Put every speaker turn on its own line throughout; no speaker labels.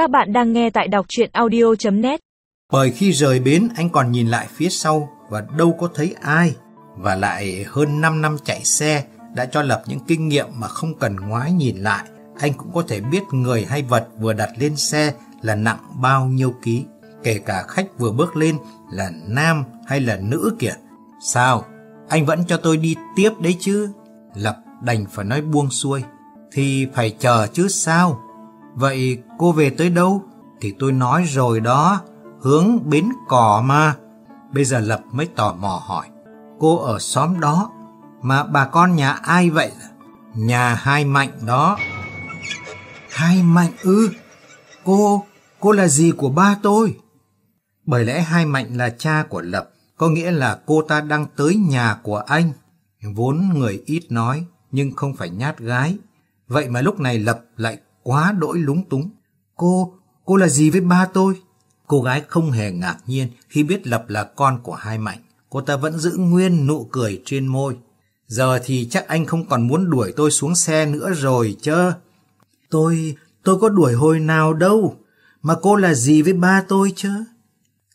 Các bạn đang nghe tại đọc chuyện audio.net
Bởi khi rời bến, anh còn nhìn lại phía sau và đâu có thấy ai. Và lại hơn 5 năm chạy xe, đã cho Lập những kinh nghiệm mà không cần ngoái nhìn lại. Anh cũng có thể biết người hay vật vừa đặt lên xe là nặng bao nhiêu ký. Kể cả khách vừa bước lên là nam hay là nữ kìa. Sao? Anh vẫn cho tôi đi tiếp đấy chứ? Lập đành phải nói buông xuôi. Thì phải chờ chứ sao? Vậy cô về tới đâu? Thì tôi nói rồi đó, hướng bến cỏ mà. Bây giờ Lập mới tò mò hỏi. Cô ở xóm đó, mà bà con nhà ai vậy? Nhà hai mạnh đó. Hai mạnh ư? Cô, cô là gì của ba tôi? Bởi lẽ hai mạnh là cha của Lập, có nghĩa là cô ta đang tới nhà của anh. Vốn người ít nói, nhưng không phải nhát gái. Vậy mà lúc này Lập lại quá đỗi lúng túng. Cô, cô là gì với ba tôi? Cô gái không hề ngạc nhiên khi biết Lập là con của hai mạnh. Cô ta vẫn giữ nguyên nụ cười trên môi. Giờ thì chắc anh không còn muốn đuổi tôi xuống xe nữa rồi chứ. Tôi, tôi có đuổi hồi nào đâu. Mà cô là gì với ba tôi chứ?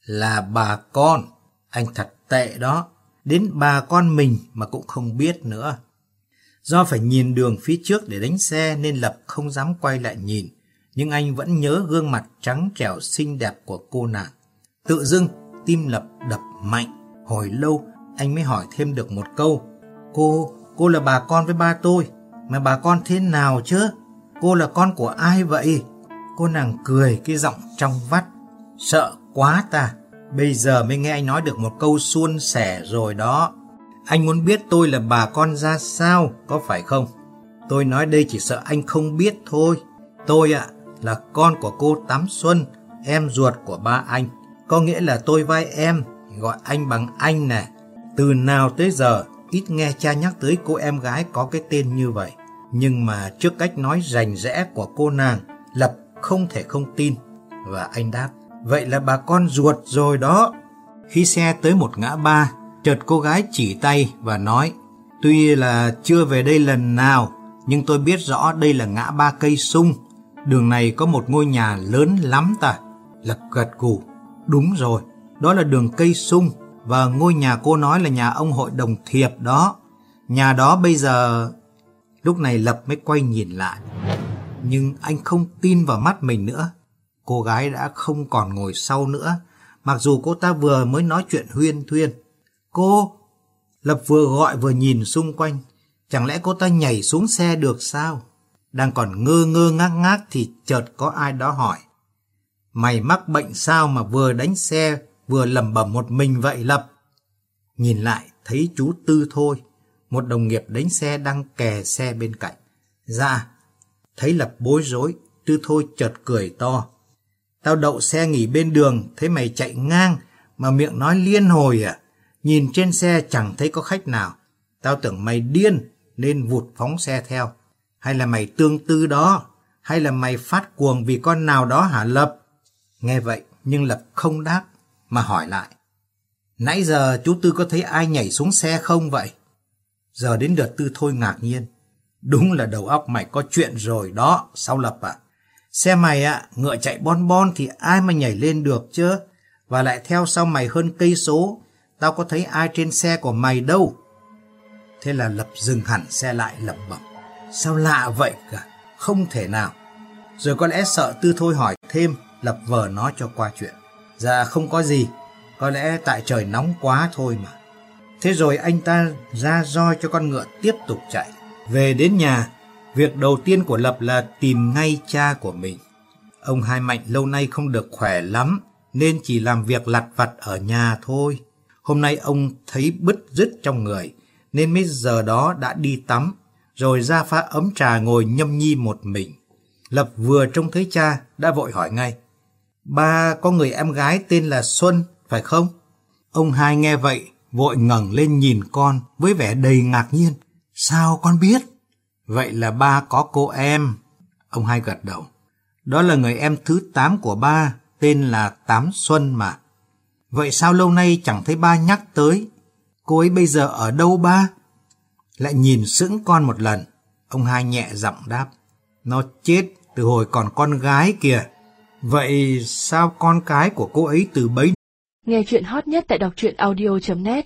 Là bà con. Anh thật tệ đó. Đến bà con mình mà cũng không biết nữa. Do phải nhìn đường phía trước để đánh xe nên Lập không dám quay lại nhìn. Nhưng anh vẫn nhớ gương mặt trắng trẻo xinh đẹp của cô nàng. Tự dưng tim Lập đập mạnh. Hồi lâu anh mới hỏi thêm được một câu. Cô, cô là bà con với ba tôi. Mà bà con thế nào chứ? Cô là con của ai vậy? Cô nàng cười cái giọng trong vắt. Sợ quá ta. Bây giờ mới nghe anh nói được một câu suôn sẻ rồi đó. Anh muốn biết tôi là bà con ra sao, có phải không? Tôi nói đây chỉ sợ anh không biết thôi. Tôi ạ, là con của cô Tám Xuân, em ruột của ba anh. Có nghĩa là tôi vai em, gọi anh bằng anh nè. Từ nào tới giờ, ít nghe cha nhắc tới cô em gái có cái tên như vậy. Nhưng mà trước cách nói rành rẽ của cô nàng, Lập không thể không tin. Và anh đáp, vậy là bà con ruột rồi đó. Khi xe tới một ngã ba, chợt cô gái chỉ tay và nói, tuy là chưa về đây lần nào, nhưng tôi biết rõ đây là ngã ba cây sung. Đường này có một ngôi nhà lớn lắm ta. Lập gật gù, đúng rồi, đó là đường cây sung và ngôi nhà cô nói là nhà ông hội đồng thiệp đó. Nhà đó bây giờ... Lúc này Lập mới quay nhìn lại. Nhưng anh không tin vào mắt mình nữa. Cô gái đã không còn ngồi sau nữa, mặc dù cô ta vừa mới nói chuyện huyên thuyên. Cô! Lập vừa gọi vừa nhìn xung quanh. Chẳng lẽ cô ta nhảy xuống xe được sao? Đang còn ngơ ngơ ngác ngác thì chợt có ai đó hỏi. Mày mắc bệnh sao mà vừa đánh xe vừa lẩm bẩm một mình vậy Lập? Nhìn lại thấy chú Tư thôi, một đồng nghiệp đánh xe đang kè xe bên cạnh. Dạ, thấy Lập bối rối, Tư thôi chợt cười to. Tao đậu xe nghỉ bên đường, thấy mày chạy ngang mà miệng nói liên hồi à? Nhìn trên xe chẳng thấy có khách nào. Tao tưởng mày điên nên vụt phóng xe theo. Hay là mày tương tư đó? Hay là mày phát cuồng vì con nào đó hả Lập? Nghe vậy nhưng Lập không đáp mà hỏi lại. Nãy giờ chú Tư có thấy ai nhảy xuống xe không vậy? Giờ đến đợt Tư thôi ngạc nhiên. Đúng là đầu óc mày có chuyện rồi đó, sao Lập à? Xe mày ạ, ngựa chạy bon bon thì ai mà nhảy lên được chứ? Và lại theo sau mày hơn cây số, tao có thấy ai trên xe của mày đâu. Thế là Lập dừng hẳn xe lại lẩm bẩm. Sao lạ vậy cả, không thể nào. Rồi có lẽ sợ Tư Thôi hỏi thêm, Lập vờ nói cho qua chuyện. Dạ không có gì, có lẽ tại trời nóng quá thôi mà. Thế rồi anh ta ra roi cho con ngựa tiếp tục chạy. Về đến nhà, việc đầu tiên của Lập là tìm ngay cha của mình. Ông Hai Mạnh lâu nay không được khỏe lắm, nên chỉ làm việc lặt vặt ở nhà thôi. Hôm nay ông thấy bứt rứt trong người, nên mấy giờ đó đã đi tắm, rồi ra pha ấm trà ngồi nhâm nhi một mình. Lập vừa trông thấy cha, đã vội hỏi ngay. Ba có người em gái tên là Xuân, phải không? Ông hai nghe vậy, vội ngẩng lên nhìn con với vẻ đầy ngạc nhiên. Sao con biết? Vậy là ba có cô em. Ông hai gật đầu. Đó là người em thứ tám của ba, tên là Tám Xuân mà. Vậy sao lâu nay chẳng thấy ba nhắc tới? Cô ấy bây giờ ở đâu ba? Lại nhìn sững con một lần. Ông hai nhẹ giọng đáp. Nó chết từ hồi còn con gái kìa. Vậy sao con cái của cô ấy từ bấy
Nghe chuyện hot nhất tại đọc truyện audio.net